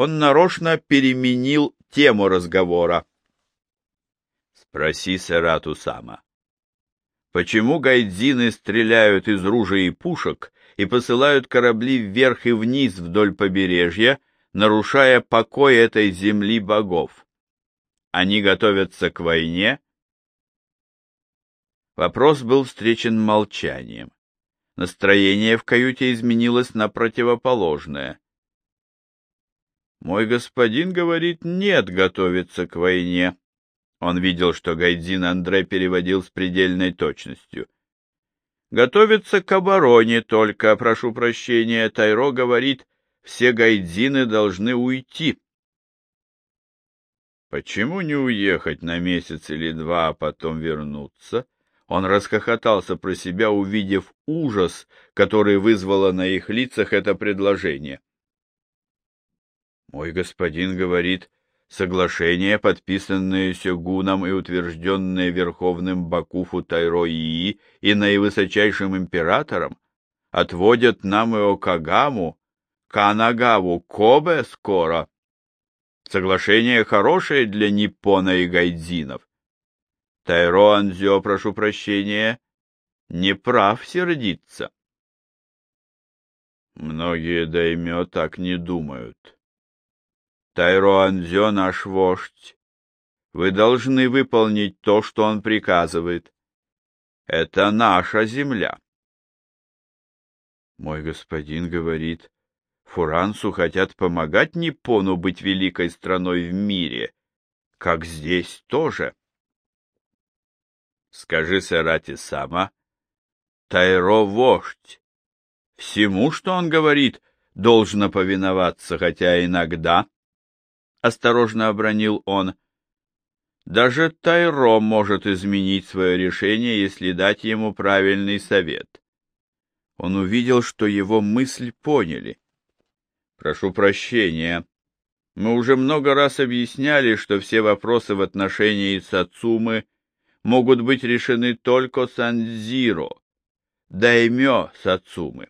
он нарочно переменил тему разговора. Спроси Серату сама. Почему гайдзины стреляют из ружей и пушек и посылают корабли вверх и вниз вдоль побережья, нарушая покой этой земли богов? Они готовятся к войне? Вопрос был встречен молчанием. Настроение в каюте изменилось на противоположное. Мой господин говорит, нет, готовится к войне. Он видел, что Гайдзин Андре переводил с предельной точностью. Готовится к обороне только, прошу прощения, Тайро говорит, все гайдзины должны уйти. Почему не уехать на месяц или два, а потом вернуться? Он расхохотался про себя, увидев ужас, который вызвало на их лицах это предложение. Мой господин говорит, Соглашение, подписанное Сёгуном и утвержденное Верховным Бакуфу Тайро-Ии и наивысочайшим императором, отводят нам и Окагаму, Канагаву, Кобе скоро. Соглашение хорошее для Ниппона и Гайдзинов. Тайро Анзё, прошу прощения, не прав сердиться. Многие даймё так не думают. Тайроанзё наш вождь. Вы должны выполнить то, что он приказывает. Это наша земля. Мой господин говорит, Фурансу хотят помогать Ниппону быть великой страной в мире, как здесь тоже. Скажи Сарати сама, Тайро вождь. Всему, что он говорит, должно повиноваться, хотя иногда — осторожно обронил он. «Даже Тайро может изменить свое решение, если дать ему правильный совет». Он увидел, что его мысль поняли. «Прошу прощения. Мы уже много раз объясняли, что все вопросы в отношении Сацумы могут быть решены только Санзиро, даймё Сацумы».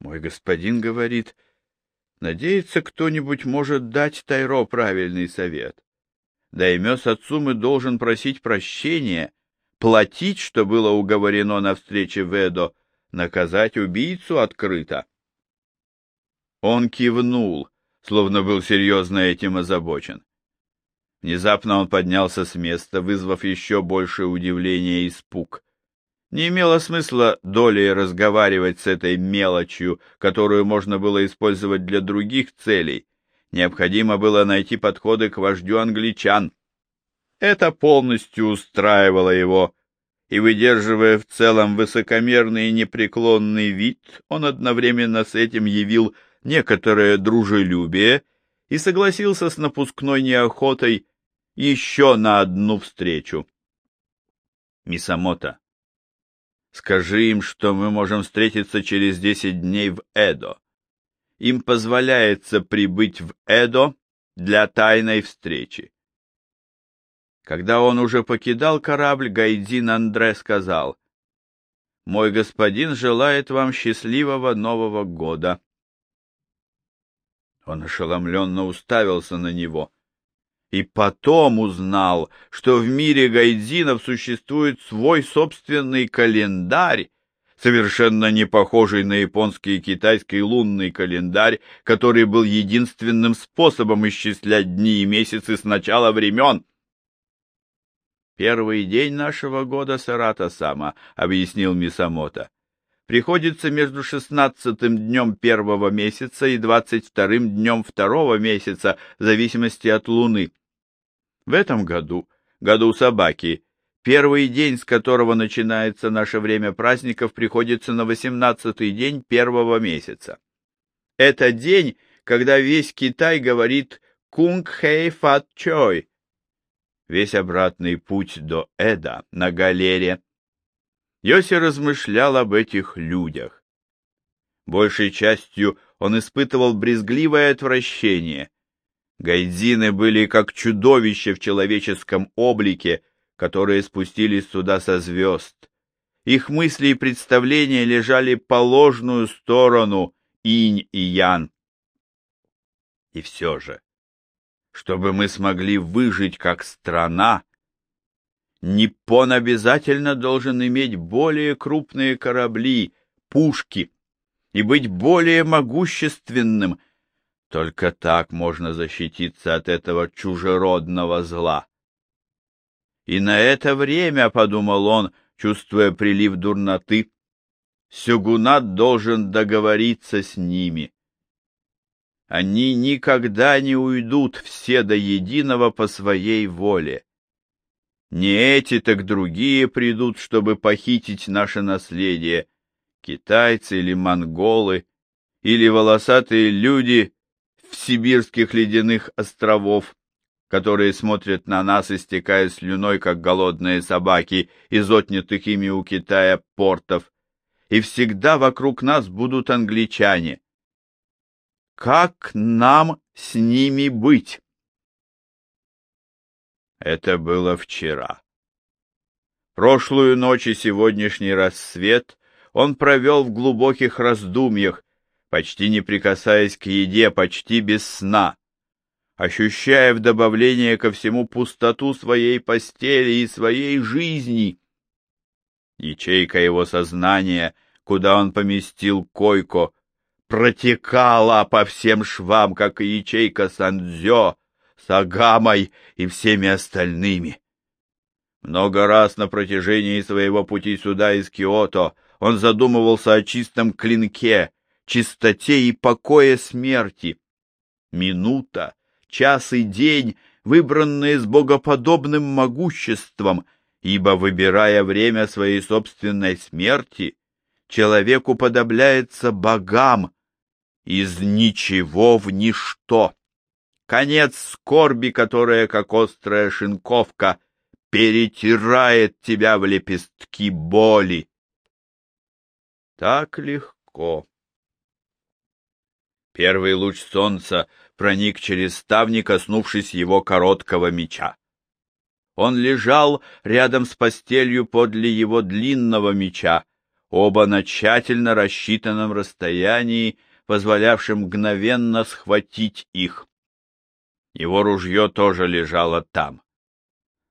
Мой господин говорит, — Надеется, кто-нибудь может дать Тайро правильный совет. Даймё Сацумы должен просить прощения, платить, что было уговорено на встрече в Эдо, наказать убийцу открыто. Он кивнул, словно был серьезно этим озабочен. Внезапно он поднялся с места, вызвав еще большее удивление и испуг. Не имело смысла долей разговаривать с этой мелочью, которую можно было использовать для других целей. Необходимо было найти подходы к вождю англичан. Это полностью устраивало его, и, выдерживая в целом высокомерный и непреклонный вид, он одновременно с этим явил некоторое дружелюбие и согласился с напускной неохотой еще на одну встречу. Мисамото Скажи им, что мы можем встретиться через десять дней в Эдо. Им позволяется прибыть в Эдо для тайной встречи. Когда он уже покидал корабль, Гайдин Андре сказал, «Мой господин желает вам счастливого Нового года». Он ошеломленно уставился на него и потом узнал, что в мире гайдзинов существует свой собственный календарь, совершенно не похожий на японский и китайский лунный календарь, который был единственным способом исчислять дни и месяцы с начала времен. «Первый день нашего года Сарата-сама», — объяснил Мисамото, — «приходится между шестнадцатым днем первого месяца и двадцать вторым днем второго месяца, в зависимости от луны. В этом году, году собаки, первый день, с которого начинается наше время праздников, приходится на восемнадцатый день первого месяца. Это день, когда весь Китай говорит «Кунг Хэй Фат Чой», весь обратный путь до Эда на галере. Йоси размышлял об этих людях. Большей частью он испытывал брезгливое отвращение, Гайдзины были как чудовища в человеческом облике, которые спустились сюда со звезд. Их мысли и представления лежали по ложную сторону инь и ян. И все же, чтобы мы смогли выжить как страна, Ниппон обязательно должен иметь более крупные корабли, пушки и быть более могущественным. Только так можно защититься от этого чужеродного зла. И на это время, — подумал он, чувствуя прилив дурноты, — Сюгунат должен договориться с ними. Они никогда не уйдут все до единого по своей воле. Не эти, так другие придут, чтобы похитить наше наследие, китайцы или монголы, или волосатые люди в сибирских ледяных островов, которые смотрят на нас, истекая слюной, как голодные собаки из отнятых ими у Китая портов, и всегда вокруг нас будут англичане. Как нам с ними быть? Это было вчера. Прошлую ночь и сегодняшний рассвет он провел в глубоких раздумьях, почти не прикасаясь к еде, почти без сна ощущая в добавление ко всему пустоту своей постели и своей жизни. Ячейка его сознания, куда он поместил койко, протекала по всем швам, как и ячейка Сандзё, Сагамой и всеми остальными. Много раз на протяжении своего пути сюда из Киото он задумывался о чистом клинке, чистоте и покое смерти. Минута, час и день, выбранные с богоподобным могуществом, ибо, выбирая время своей собственной смерти, человек уподобляется богам из ничего в ничто. Конец скорби, которая, как острая шинковка, перетирает тебя в лепестки боли. Так легко. Первый луч солнца проник через ставни, коснувшись его короткого меча. Он лежал рядом с постелью подле его длинного меча, оба на тщательно рассчитанном расстоянии, позволявшем мгновенно схватить их. Его ружье тоже лежало там.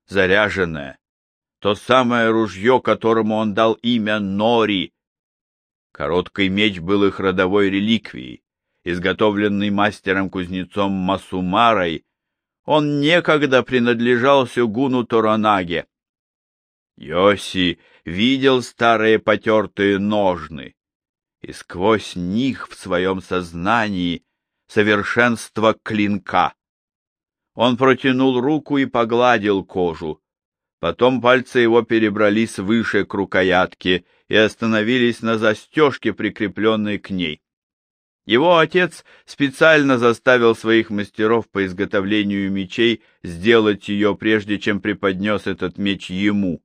Заряженное, то самое ружье, которому он дал имя Нори. Короткий меч был их родовой реликвией изготовленный мастером-кузнецом Масумарой, он некогда принадлежал сёгуну Торонаге. Йоси видел старые потертые ножны, и сквозь них в своем сознании совершенство клинка. Он протянул руку и погладил кожу. Потом пальцы его перебрались выше к рукоятке и остановились на застежке, прикрепленной к ней. Его отец специально заставил своих мастеров по изготовлению мечей сделать ее, прежде чем преподнес этот меч ему.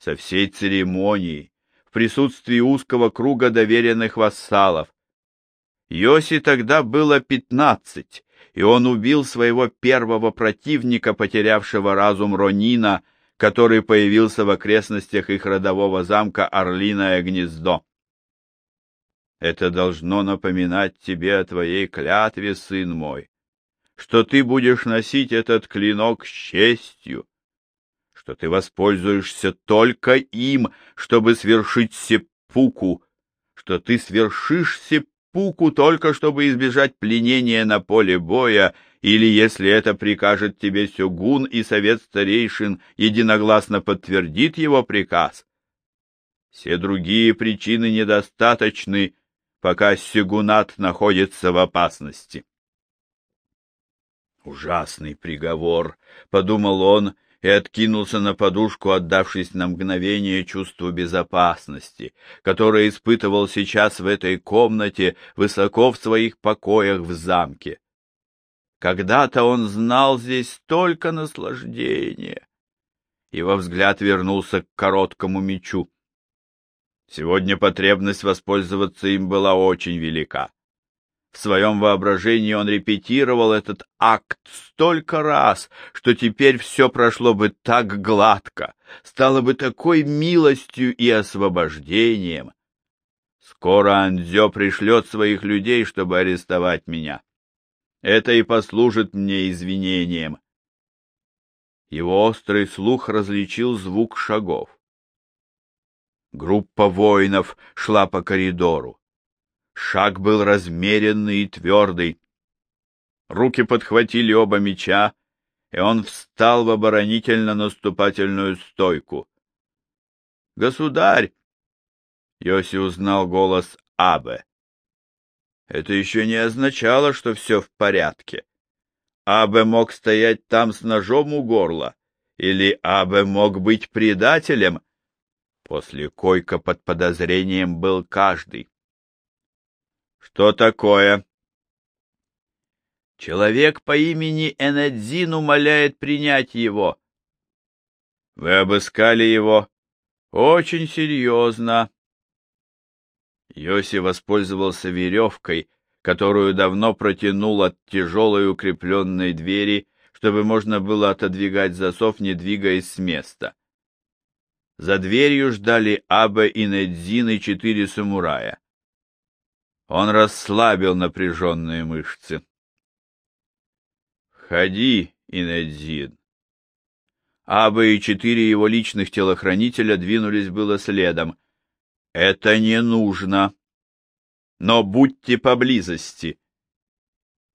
Со всей церемонией, в присутствии узкого круга доверенных вассалов. Йоси тогда было пятнадцать, и он убил своего первого противника, потерявшего разум Ронина, который появился в окрестностях их родового замка Орлиное гнездо. Это должно напоминать тебе о твоей клятве, сын мой, что ты будешь носить этот клинок с честью, что ты воспользуешься только им, чтобы свершить сеппуку, что ты свершишь сеппуку только чтобы избежать пленения на поле боя, или, если это прикажет тебе Сёгун и совет старейшин единогласно подтвердит его приказ. Все другие причины недостаточны, пока Сигунат находится в опасности. Ужасный приговор, подумал он и откинулся на подушку, отдавшись на мгновение чувству безопасности, которое испытывал сейчас в этой комнате, высоко в своих покоях в замке. Когда-то он знал здесь столько наслаждения. Его взгляд вернулся к короткому мечу. Сегодня потребность воспользоваться им была очень велика. В своем воображении он репетировал этот акт столько раз, что теперь все прошло бы так гладко, стало бы такой милостью и освобождением. Скоро Андзё пришлет своих людей, чтобы арестовать меня. Это и послужит мне извинением. Его острый слух различил звук шагов. Группа воинов шла по коридору. Шаг был размеренный и твердый. Руки подхватили оба меча, и он встал в оборонительно-наступательную стойку. «Государь!» Йоси узнал голос Абе. Это еще не означало, что все в порядке. Абе мог стоять там с ножом у горла, или Абе мог быть предателем. После койка под подозрением был каждый. Что такое? Человек по имени Энедзин умоляет принять его. Вы обыскали его? Очень серьезно. Йоси воспользовался веревкой, которую давно протянул от тяжелой укрепленной двери, чтобы можно было отодвигать засов, не двигаясь с места. За дверью ждали Абе и Недзин и четыре самурая. Он расслабил напряженные мышцы. «Входи, Инедзин!» Абе и четыре его личных телохранителя двинулись было следом, это не нужно. Но будьте поблизости.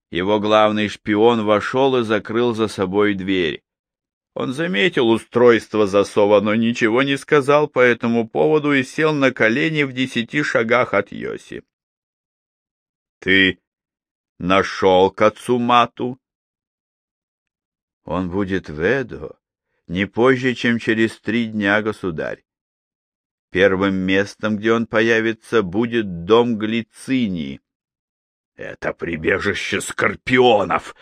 Его главный шпион вошел и закрыл за собой дверь. Он заметил устройство засова, но ничего не сказал по этому поводу и сел на колени в десяти шагах от Йоси. — Ты нашел Кацумату? — Он будет в Эдо не позже, чем через три дня, государь. Первым местом, где он появится, будет дом Глицинии. Это прибежище скорпионов!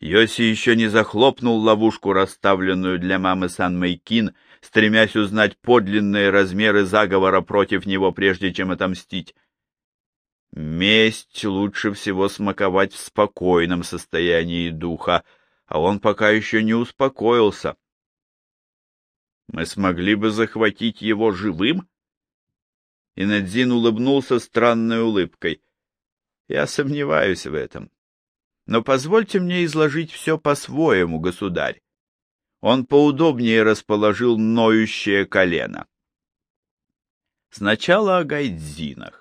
Йоси еще не захлопнул ловушку, расставленную для мамы Сан-Мэйкин, стремясь узнать подлинные размеры заговора против него, прежде чем отомстить. Месть лучше всего смаковать в спокойном состоянии духа, а он пока еще не успокоился. Мы смогли бы захватить его живым? И Надзин улыбнулся странной улыбкой. Я сомневаюсь в этом. Но позвольте мне изложить все по-своему, государь. Он поудобнее расположил ноющее колено. Сначала о гайдзинах.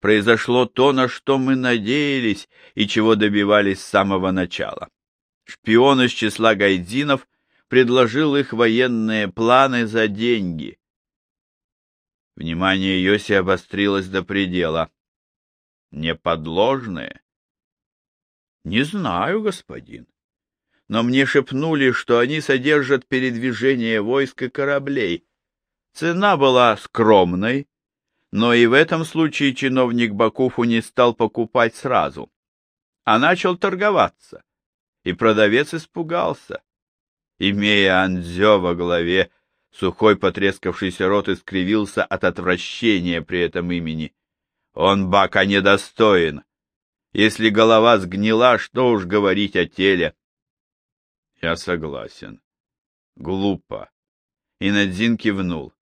Произошло то, на что мы надеялись и чего добивались с самого начала. Шпион из числа гайдзинов предложил их военные планы за деньги. Внимание Йоси обострилось до предела. Неподложные? Не знаю, господин. Но мне шепнули, что они содержат передвижение войск и кораблей. Цена была скромной, но и в этом случае чиновник Бакуфу не стал покупать сразу, а начал торговаться, и продавец испугался. Имея Анзё во главе, Сухой потрескавшийся рот искривился от отвращения при этом имени. Он бака недостоин. Если голова сгнила, что уж говорить о теле. Я согласен. Глупо. И Надзин кивнул.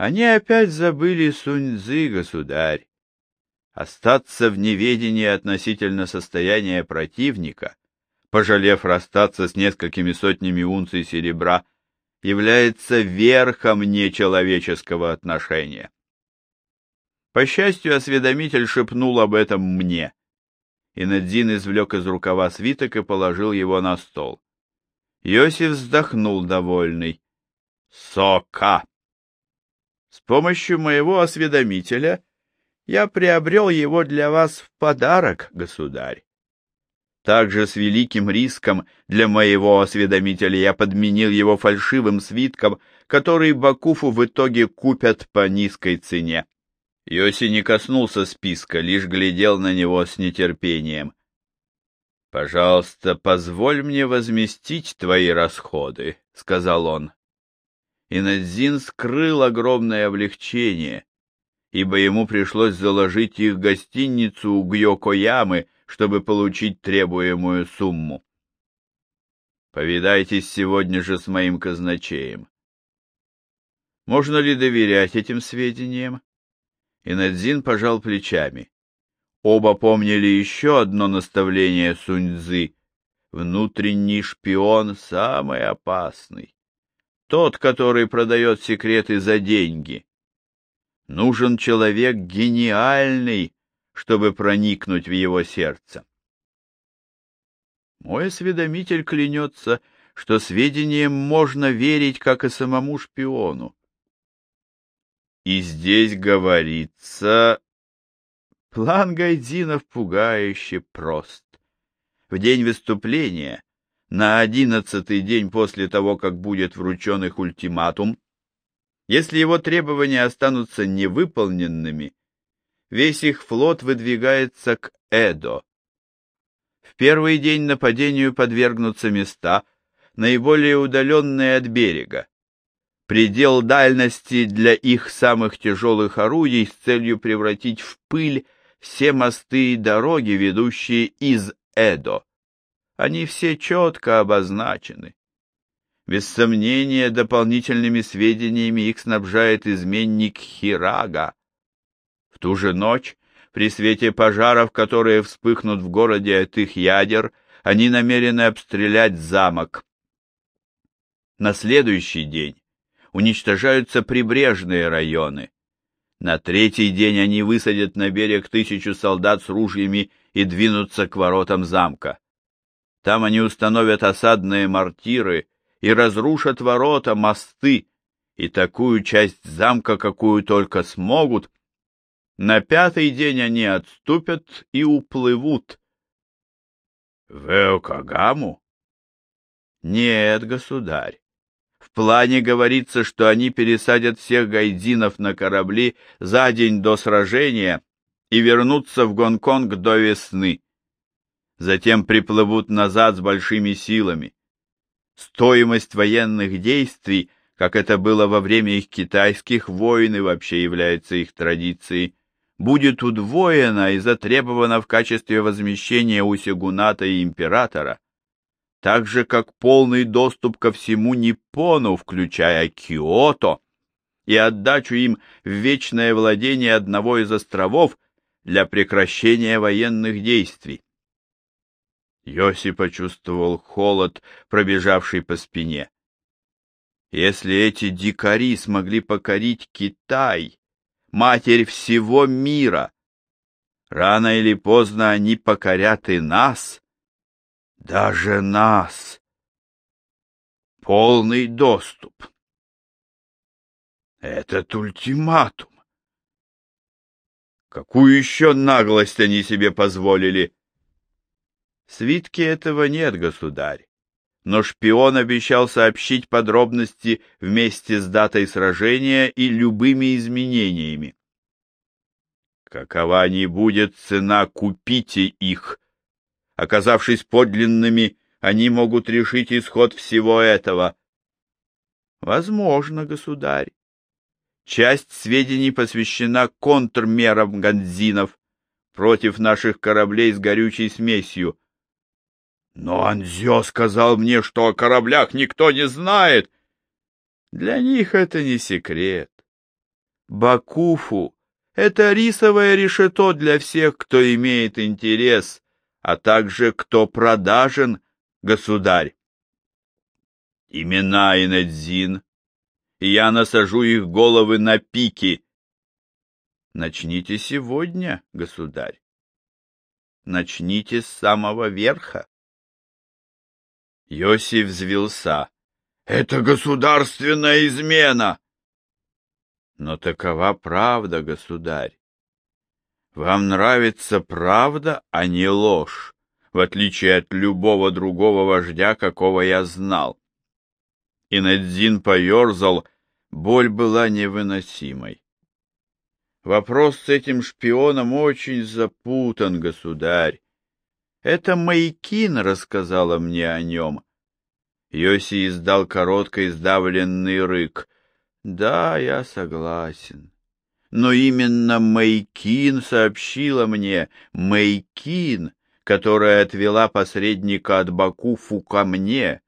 Они опять забыли Суньцзы, государь. Остаться в неведении относительно состояния противника, пожалев расстаться с несколькими сотнями унций серебра, является верхом нечеловеческого отношения. По счастью, осведомитель шепнул об этом мне. И Надзин извлек из рукава свиток и положил его на стол. Йосиф вздохнул довольный. Сока! С помощью моего осведомителя я приобрел его для вас в подарок, государь. Также с великим риском для моего осведомителя я подменил его фальшивым свитком, который Бакуфу в итоге купят по низкой цене. Йоси не коснулся списка, лишь глядел на него с нетерпением. — Пожалуйста, позволь мне возместить твои расходы, — сказал он. И Надзин скрыл огромное облегчение, ибо ему пришлось заложить их гостиницу у Гьокоямы, чтобы получить требуемую сумму. Повидайтесь сегодня же с моим казначеем. Можно ли доверять этим сведениям? Инадзин пожал плечами. Оба помнили еще одно наставление Суньцзы. Внутренний шпион самый опасный. Тот, который продает секреты за деньги. Нужен человек гениальный, чтобы проникнуть в его сердце. Мой осведомитель клянется, что сведениям можно верить, как и самому шпиону. И здесь говорится... План Гайдинов пугающе прост. В день выступления, на одиннадцатый день после того, как будет вручен их ультиматум, если его требования останутся невыполненными, весь их флот выдвигается к Эдо. В первый день нападению подвергнутся места, наиболее удаленные от берега. Предел дальности для их самых тяжелых орудий с целью превратить в пыль все мосты и дороги, ведущие из Эдо. Они все четко обозначены. Без сомнения, дополнительными сведениями их снабжает изменник Хирага. В ту же ночь, при свете пожаров, которые вспыхнут в городе от их ядер, они намерены обстрелять замок. На следующий день уничтожаются прибрежные районы. На третий день они высадят на берег тысячу солдат с ружьями и двинутся к воротам замка. Там они установят осадные мортиры и разрушат ворота, мосты и такую часть замка, какую только смогут. На пятый день они отступят и уплывут. В Эокагаму? Нет, государь. В плане говорится, что они пересадят всех гайдинов на корабли за день до сражения и вернутся в Гонконг до весны. Затем приплывут назад с большими силами. Стоимость военных действий, как это было во время их китайских войн и вообще является их традицией, будет удвоена и затребована в качестве возмещения у сигуната и императора, так же как полный доступ ко всему Ниппону, включая Киото, и отдачу им в вечное владение одного из островов для прекращения военных действий. Йоси почувствовал холод, пробежавший по спине. Если эти дикари смогли покорить Китай, матерь всего мира, рано или поздно они покорят и нас, даже нас. Полный доступ. Этот ультиматум. Какую еще наглость они себе позволили? Свитки этого нет, государь. Но шпион обещал сообщить подробности вместе с датой сражения и любыми изменениями. Какова ни будет цена, купите их. Оказавшись подлинными, они могут решить исход всего этого. Возможно, государь. Часть сведений посвящена контрмерам ганзинов против наших кораблей с горючей смесью. Но Анзё сказал мне, что о кораблях никто не знает. Для них это не секрет. Бакуфу — это рисовое решето для всех, кто имеет интерес, а также кто продажен, государь. Имена Инадзин, и я насажу их головы на пики. Начните сегодня, государь. Начните с самого верха. Йосиф взвился. «Это государственная измена!» «Но такова правда, государь. Вам нравится правда, а не ложь, в отличие от любого другого вождя, какого я знал». И Надзин поерзал, боль была невыносимой. Вопрос с этим шпионом очень запутан, государь. Это Майкин рассказала мне о нем. Йоси издал короткий сдавленный рык. Да, я согласен. Но именно Майкин сообщила мне, Майкин, которая отвела посредника от Бакуфу ко мне,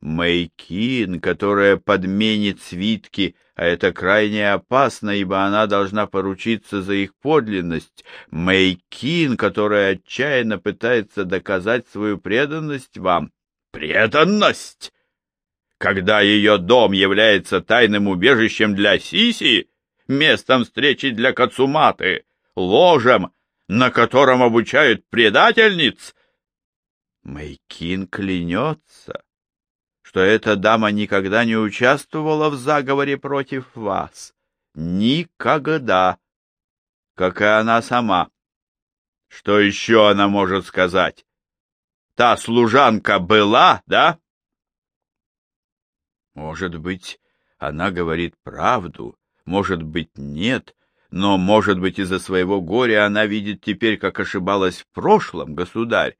Мэйкин, которая подменит свитки, а это крайне опасно, ибо она должна поручиться за их подлинность. Мэйкин, которая отчаянно пытается доказать свою преданность вам. Преданность! Когда ее дом является тайным убежищем для Сиси, местом встречи для Кацуматы, ложем, на котором обучают предательниц, Мэйкин клянется, что эта дама никогда не участвовала в заговоре против вас. Никогда. Как и она сама. Что еще она может сказать? Та служанка была, да? Может быть, она говорит правду, может быть, нет, но, может быть, из-за своего горя она видит теперь, как ошибалась в прошлом, государь.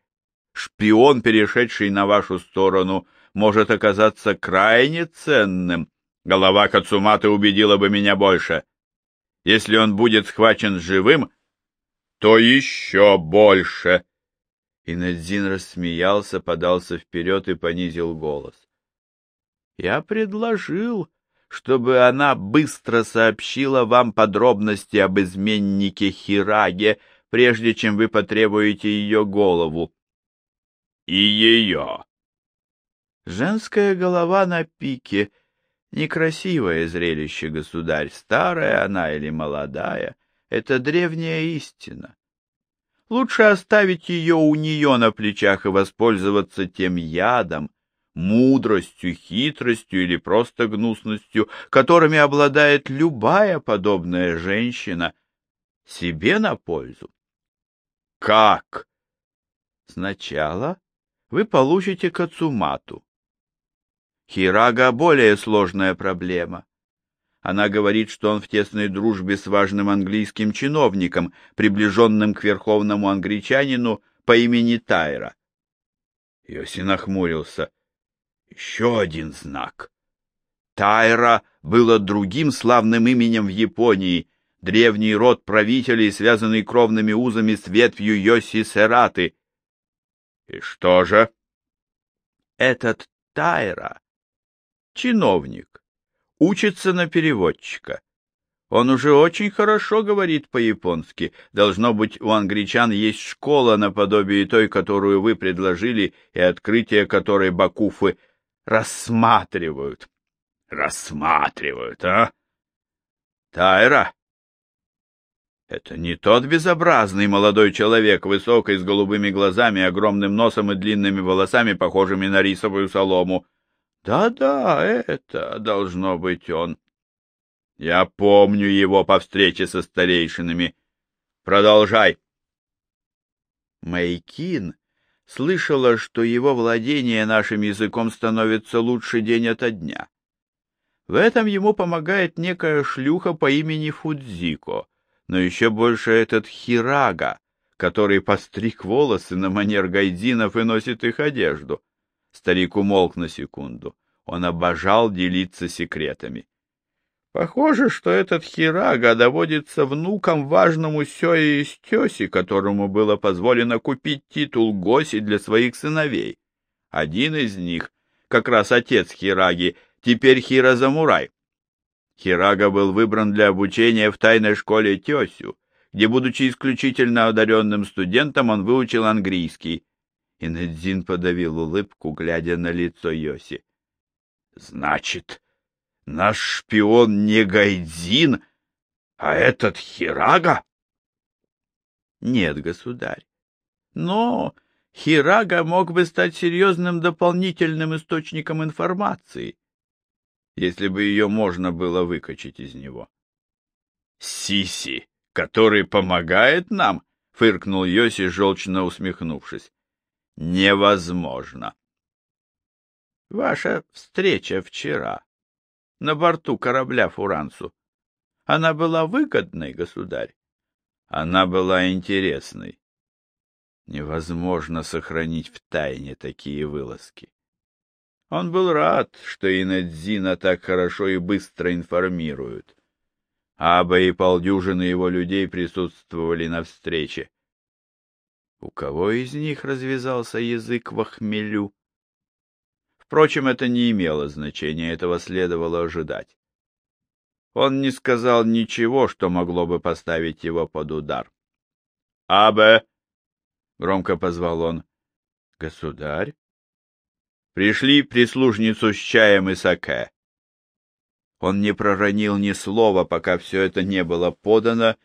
Шпион, перешедший на вашу сторону, может оказаться крайне ценным. Голова Кацуматы убедила бы меня больше. Если он будет схвачен живым, то еще больше. Инадзин рассмеялся, подался вперед и понизил голос. Я предложил, чтобы она быстро сообщила вам подробности об изменнике Хираге, прежде чем вы потребуете ее голову. И ее. Женская голова на пике — некрасивое зрелище, государь, старая она или молодая — это древняя истина. Лучше оставить ее у нее на плечах и воспользоваться тем ядом, мудростью, хитростью или просто гнусностью, которыми обладает любая подобная женщина, себе на пользу. Как? Сначала вы получите Кацумату, Хирага — более сложная проблема. Она говорит, что он в тесной дружбе с важным английским чиновником, приближенным к верховному англичанину по имени Тайра. Йоси нахмурился. Еще один знак. Тайра было другим славным именем в Японии, древний род правителей, связанный кровными узами с ветвью Йоси Сераты. И что же? Этот Тайра чиновник, учится на переводчика. Он уже очень хорошо говорит по-японски. Должно быть, у англичан есть школа наподобие той, которую вы предложили, и открытие которой Бакуфы рассматривают. Рассматривают, а? Тайра? Это не тот безобразный молодой человек, высокий, с голубыми глазами, огромным носом и длинными волосами, похожими на рисовую солому. Да-да, это должно быть он. Я помню его по встрече со старейшинами. Продолжай. Майкин слышала, что его владение нашим языком становится лучше день ото дня. В этом ему помогает некая шлюха по имени Фудзико, но еще больше этот Хирага, который постриг волосы на манер гайдинов и носит их одежду. Старик умолк на секунду. Он обожал делиться секретами. Похоже, что этот Хирага доводится внуком важному Сёе из Тёси, которому было позволено купить титул Госи для своих сыновей. Один из них, как раз отец Хираги, теперь Хира-Замурай. Хирага был выбран для обучения в тайной школе Тёсю, где, будучи исключительно одаренным студентом, он выучил английский, Инедзин подавил улыбку, глядя на лицо Йоси. — Значит, наш шпион не Гайдзин, а этот Хирага? — Нет, государь. Но Хирага мог бы стать серьезным дополнительным источником информации, если бы ее можно было выкачать из него. — Сиси, который помогает нам? — фыркнул Йоси, желчно усмехнувшись невозможно. Ваша встреча вчера на борту корабля Фурансу, она была выгодной, государь? Она была интересной. Невозможно сохранить в тайне такие вылазки. Он был рад, что Инадзина так хорошо и быстро информируют. Аба и полдюжины его людей присутствовали на встрече. У кого из них развязался язык во хмелю? Впрочем, это не имело значения, этого следовало ожидать. Он не сказал ничего, что могло бы поставить его под удар. — Абе! — громко позвал он. — Государь? Пришли прислужницу с чаем и саке. Он не проронил ни слова, пока все это не было подано,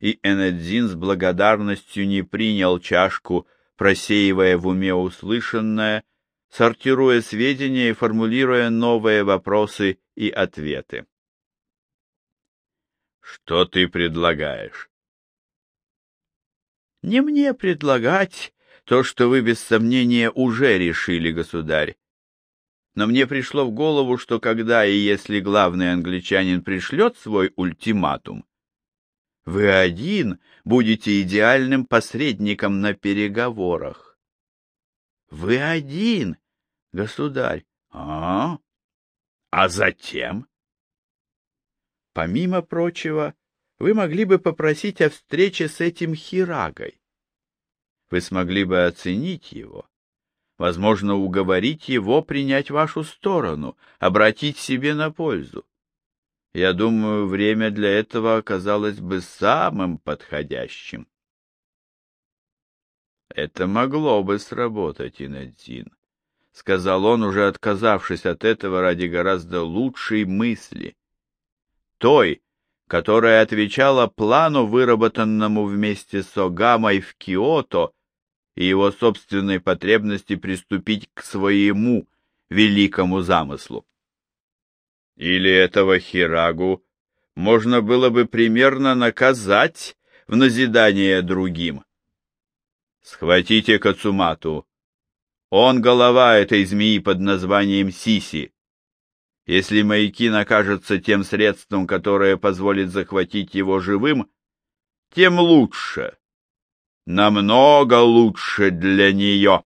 и Энедзин с благодарностью не принял чашку, просеивая в уме услышанное, сортируя сведения и формулируя новые вопросы и ответы. «Что ты предлагаешь?» «Не мне предлагать то, что вы без сомнения уже решили, государь но мне пришло в голову, что когда и если главный англичанин пришлет свой ультиматум, вы один будете идеальным посредником на переговорах. Вы один, государь. А? А затем? Помимо прочего, вы могли бы попросить о встрече с этим Хирагой. Вы смогли бы оценить его, возможно, уговорить его принять вашу сторону, обратить себе на пользу. Я думаю, время для этого оказалось бы самым подходящим. Это могло бы сработать, Инадзин, — сказал он, уже отказавшись от этого ради гораздо лучшей мысли. Той, которая отвечала плану, выработанному вместе с Огамой в Киото и его собственной потребности приступить к своему великому замыслу. Или этого Хирагу можно было бы примерно наказать в назидание другим. Схватите Кацумату. Он голова этой змеи под названием Сиси. Если маяки накажется тем средством, которое позволит захватить его живым, тем лучше намного лучше для нее.